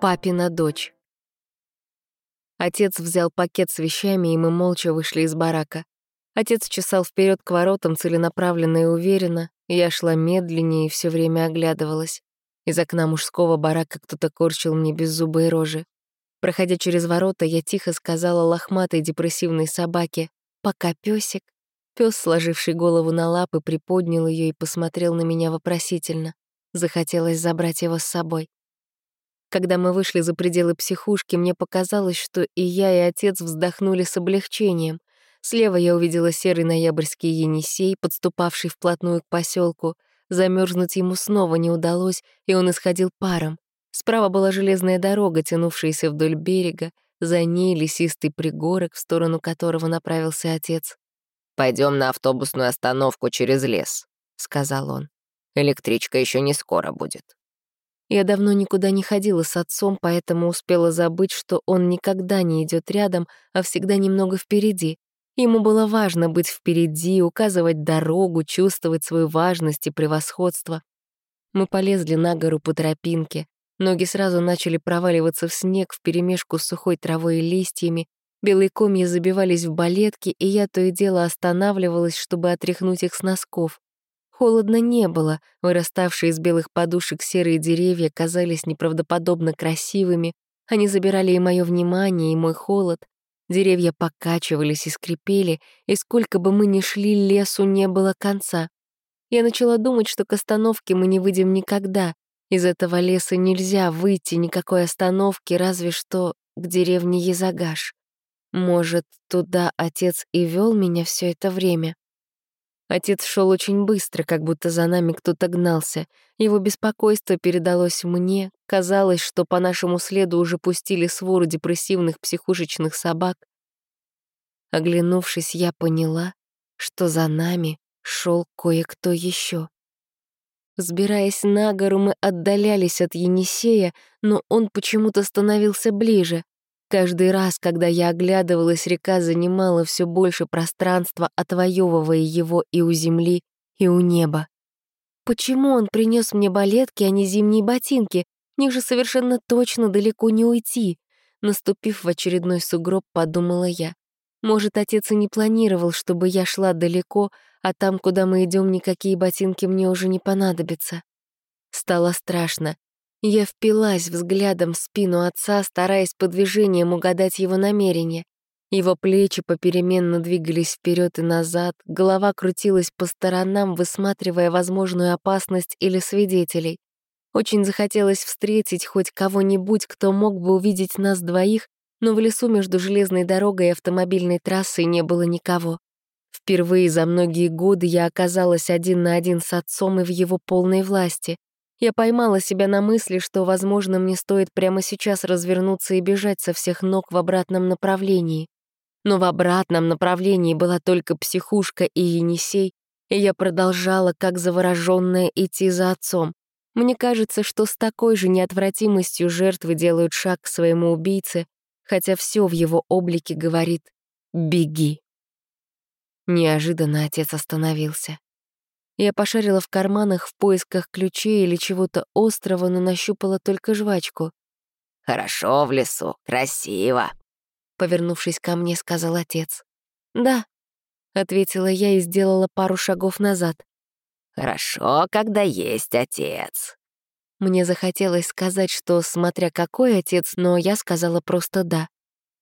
Папина дочь. Отец взял пакет с вещами, и мы молча вышли из барака. Отец чесал вперед к воротам целенаправленно и уверенно. Я шла медленнее и все время оглядывалась. Из окна мужского барака кто-то корчил мне беззубые рожи. Проходя через ворота, я тихо сказала лохматой депрессивной собаке «Пока, песик. Пес, сложивший голову на лапы, приподнял ее и посмотрел на меня вопросительно. Захотелось забрать его с собой. Когда мы вышли за пределы психушки, мне показалось, что и я, и отец вздохнули с облегчением. Слева я увидела серый ноябрьский Енисей, подступавший вплотную к поселку. Замерзнуть ему снова не удалось, и он исходил паром. Справа была железная дорога, тянувшаяся вдоль берега, за ней лесистый пригорок, в сторону которого направился отец. Пойдем на автобусную остановку через лес», — сказал он. «Электричка еще не скоро будет». Я давно никуда не ходила с отцом, поэтому успела забыть, что он никогда не идет рядом, а всегда немного впереди. Ему было важно быть впереди, указывать дорогу, чувствовать свою важность и превосходство. Мы полезли на гору по тропинке. Ноги сразу начали проваливаться в снег вперемешку с сухой травой и листьями. Белые комья забивались в балетки, и я то и дело останавливалась, чтобы отряхнуть их с носков. Холодно не было, выраставшие из белых подушек серые деревья казались неправдоподобно красивыми, они забирали и мое внимание, и мой холод. Деревья покачивались и скрипели, и сколько бы мы ни шли, лесу не было конца. Я начала думать, что к остановке мы не выйдем никогда. Из этого леса нельзя выйти никакой остановки, разве что к деревне Езагаш. Может, туда отец и вел меня все это время? Отец шел очень быстро, как будто за нами кто-то гнался. Его беспокойство передалось мне. Казалось, что по нашему следу уже пустили свору депрессивных психушечных собак. Оглянувшись, я поняла, что за нами шел кое-кто еще. Сбираясь на гору, мы отдалялись от Енисея, но он почему-то становился ближе. Каждый раз, когда я оглядывалась, река занимала все больше пространства, отвоевывая его и у земли, и у неба. Почему он принес мне балетки, а не зимние ботинки? Мне же совершенно точно далеко не уйти. Наступив в очередной сугроб, подумала я. Может, отец и не планировал, чтобы я шла далеко, а там, куда мы идем, никакие ботинки мне уже не понадобятся. Стало страшно. Я впилась взглядом в спину отца, стараясь по движениям угадать его намерения. Его плечи попеременно двигались вперед и назад, голова крутилась по сторонам, высматривая возможную опасность или свидетелей. Очень захотелось встретить хоть кого-нибудь, кто мог бы увидеть нас двоих, но в лесу между железной дорогой и автомобильной трассой не было никого. Впервые за многие годы я оказалась один на один с отцом и в его полной власти. Я поймала себя на мысли, что, возможно, мне стоит прямо сейчас развернуться и бежать со всех ног в обратном направлении. Но в обратном направлении была только психушка и Енисей, и я продолжала, как заворожённая, идти за отцом. Мне кажется, что с такой же неотвратимостью жертвы делают шаг к своему убийце, хотя все в его облике говорит «беги». Неожиданно отец остановился. Я пошарила в карманах в поисках ключей или чего-то острого, но нащупала только жвачку. «Хорошо в лесу, красиво», — повернувшись ко мне, сказал отец. «Да», — ответила я и сделала пару шагов назад. «Хорошо, когда есть отец». Мне захотелось сказать, что смотря какой отец, но я сказала просто «да».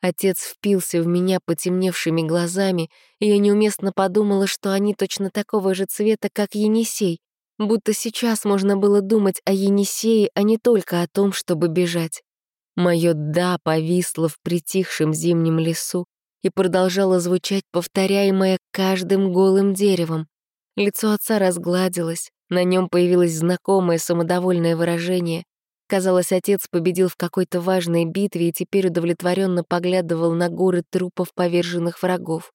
Отец впился в меня потемневшими глазами, и я неуместно подумала, что они точно такого же цвета, как Енисей, будто сейчас можно было думать о Енисее, а не только о том, чтобы бежать. Моё «да» повисло в притихшем зимнем лесу и продолжало звучать, повторяемое каждым голым деревом. Лицо отца разгладилось, на нем появилось знакомое самодовольное выражение. Казалось, отец победил в какой-то важной битве и теперь удовлетворенно поглядывал на горы трупов поверженных врагов.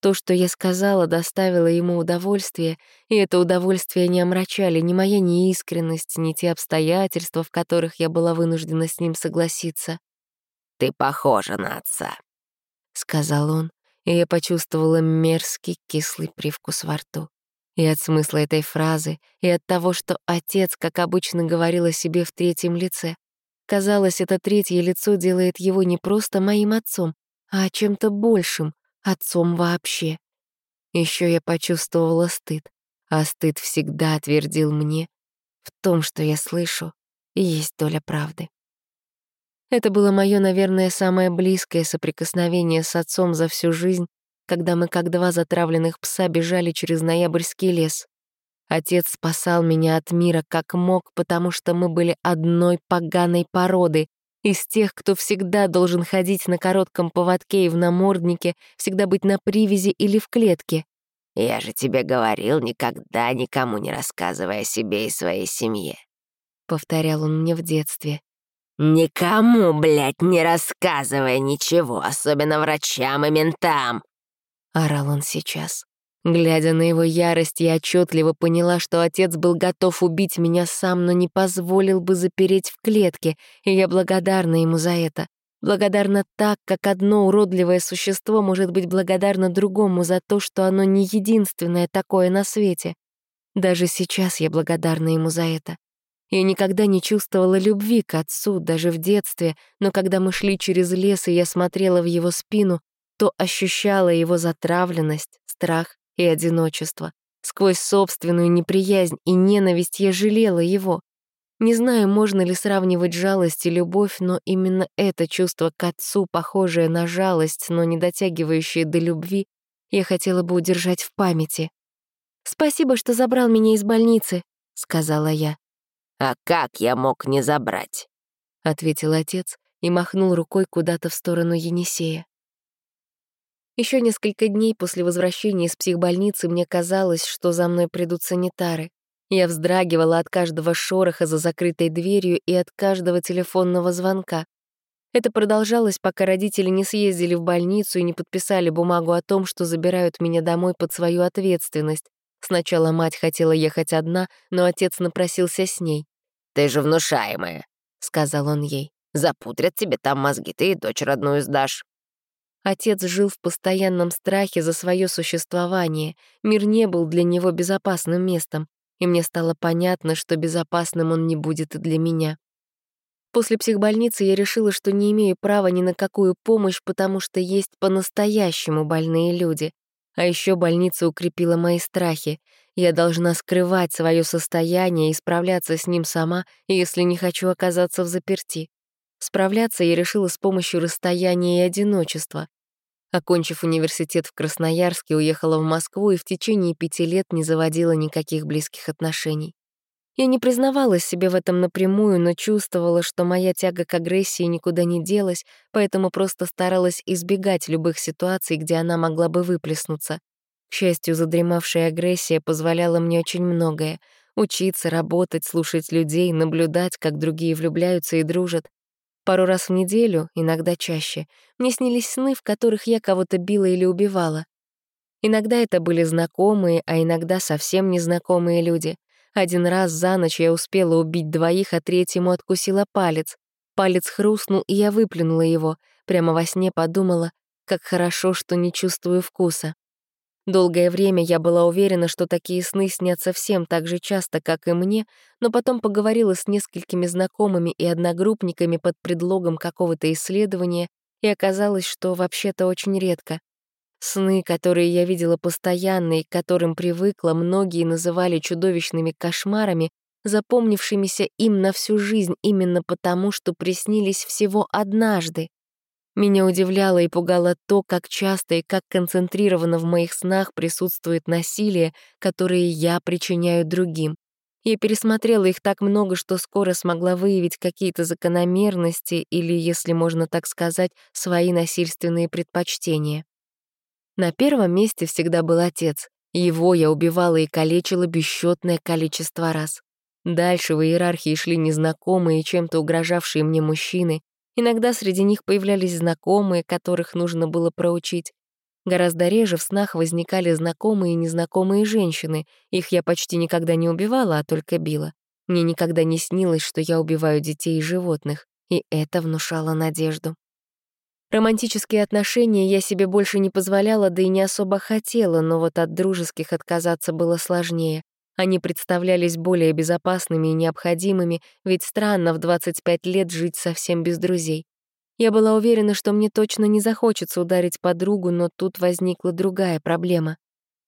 То, что я сказала, доставило ему удовольствие, и это удовольствие не омрачали ни моя неискренность, ни те обстоятельства, в которых я была вынуждена с ним согласиться. «Ты похожа на отца», — сказал он, и я почувствовала мерзкий кислый привкус во рту. И от смысла этой фразы, и от того, что отец, как обычно, говорил о себе в третьем лице. казалось, это третье лицо делает его не просто моим отцом, а чем-то большим, отцом вообще. Еще я почувствовала стыд, а стыд всегда твердил мне, в том, что я слышу, есть доля правды. Это было мое, наверное, самое близкое соприкосновение с отцом за всю жизнь, когда мы, как два затравленных пса, бежали через ноябрьский лес. Отец спасал меня от мира как мог, потому что мы были одной поганой породы, из тех, кто всегда должен ходить на коротком поводке и в наморднике, всегда быть на привязи или в клетке. «Я же тебе говорил, никогда никому не рассказывай о себе и своей семье», — повторял он мне в детстве. «Никому, блядь, не рассказывай ничего, особенно врачам и ментам!» — орал он сейчас. Глядя на его ярость, я отчетливо поняла, что отец был готов убить меня сам, но не позволил бы запереть в клетке, и я благодарна ему за это. Благодарна так, как одно уродливое существо может быть благодарно другому за то, что оно не единственное такое на свете. Даже сейчас я благодарна ему за это. Я никогда не чувствовала любви к отцу, даже в детстве, но когда мы шли через лес, и я смотрела в его спину, то ощущала его затравленность, страх и одиночество. Сквозь собственную неприязнь и ненависть я жалела его. Не знаю, можно ли сравнивать жалость и любовь, но именно это чувство к отцу, похожее на жалость, но не дотягивающее до любви, я хотела бы удержать в памяти. «Спасибо, что забрал меня из больницы», — сказала я. «А как я мог не забрать?» — ответил отец и махнул рукой куда-то в сторону Енисея. Еще несколько дней после возвращения из психбольницы мне казалось, что за мной придут санитары. Я вздрагивала от каждого шороха за закрытой дверью и от каждого телефонного звонка. Это продолжалось, пока родители не съездили в больницу и не подписали бумагу о том, что забирают меня домой под свою ответственность. Сначала мать хотела ехать одна, но отец напросился с ней. «Ты же внушаемая», — сказал он ей. «Запутрят тебе там мозги, ты и дочь родную сдашь». Отец жил в постоянном страхе за свое существование. Мир не был для него безопасным местом, и мне стало понятно, что безопасным он не будет и для меня. После психбольницы я решила, что не имею права ни на какую помощь, потому что есть по-настоящему больные люди. А еще больница укрепила мои страхи. Я должна скрывать свое состояние и справляться с ним сама, если не хочу оказаться в заперти. Справляться я решила с помощью расстояния и одиночества. Окончив университет в Красноярске, уехала в Москву и в течение пяти лет не заводила никаких близких отношений. Я не признавалась себе в этом напрямую, но чувствовала, что моя тяга к агрессии никуда не делась, поэтому просто старалась избегать любых ситуаций, где она могла бы выплеснуться. К счастью, задремавшая агрессия позволяла мне очень многое — учиться, работать, слушать людей, наблюдать, как другие влюбляются и дружат. Пару раз в неделю, иногда чаще, мне снились сны, в которых я кого-то била или убивала. Иногда это были знакомые, а иногда совсем незнакомые люди. Один раз за ночь я успела убить двоих, а третьему откусила палец. Палец хрустнул, и я выплюнула его. Прямо во сне подумала, как хорошо, что не чувствую вкуса. Долгое время я была уверена, что такие сны снятся всем так же часто, как и мне, но потом поговорила с несколькими знакомыми и одногруппниками под предлогом какого-то исследования, и оказалось, что вообще-то очень редко. Сны, которые я видела постоянно и к которым привыкла, многие называли чудовищными кошмарами, запомнившимися им на всю жизнь именно потому, что приснились всего однажды. Меня удивляло и пугало то, как часто и как концентрированно в моих снах присутствует насилие, которое я причиняю другим. Я пересмотрела их так много, что скоро смогла выявить какие-то закономерности или, если можно так сказать, свои насильственные предпочтения. На первом месте всегда был отец. Его я убивала и калечила бесчетное количество раз. Дальше в иерархии шли незнакомые, чем-то угрожавшие мне мужчины, Иногда среди них появлялись знакомые, которых нужно было проучить. Гораздо реже в снах возникали знакомые и незнакомые женщины. Их я почти никогда не убивала, а только била. Мне никогда не снилось, что я убиваю детей и животных, и это внушало надежду. Романтические отношения я себе больше не позволяла, да и не особо хотела, но вот от дружеских отказаться было сложнее. Они представлялись более безопасными и необходимыми, ведь странно в 25 лет жить совсем без друзей. Я была уверена, что мне точно не захочется ударить подругу, но тут возникла другая проблема.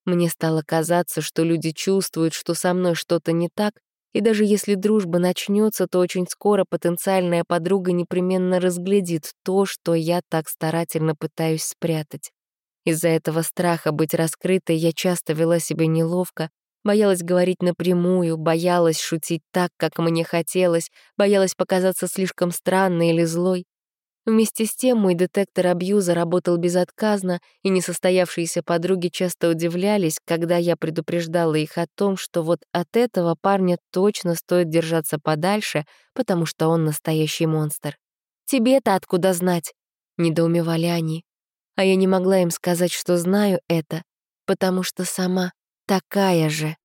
Мне стало казаться, что люди чувствуют, что со мной что-то не так, и даже если дружба начнется, то очень скоро потенциальная подруга непременно разглядит то, что я так старательно пытаюсь спрятать. Из-за этого страха быть раскрытой я часто вела себя неловко, боялась говорить напрямую, боялась шутить так, как мне хотелось, боялась показаться слишком странной или злой. Вместе с тем мой детектор абьюза работал безотказно, и несостоявшиеся подруги часто удивлялись, когда я предупреждала их о том, что вот от этого парня точно стоит держаться подальше, потому что он настоящий монстр. «Тебе-то откуда знать?» — недоумевали они. А я не могла им сказать, что знаю это, потому что сама такая же.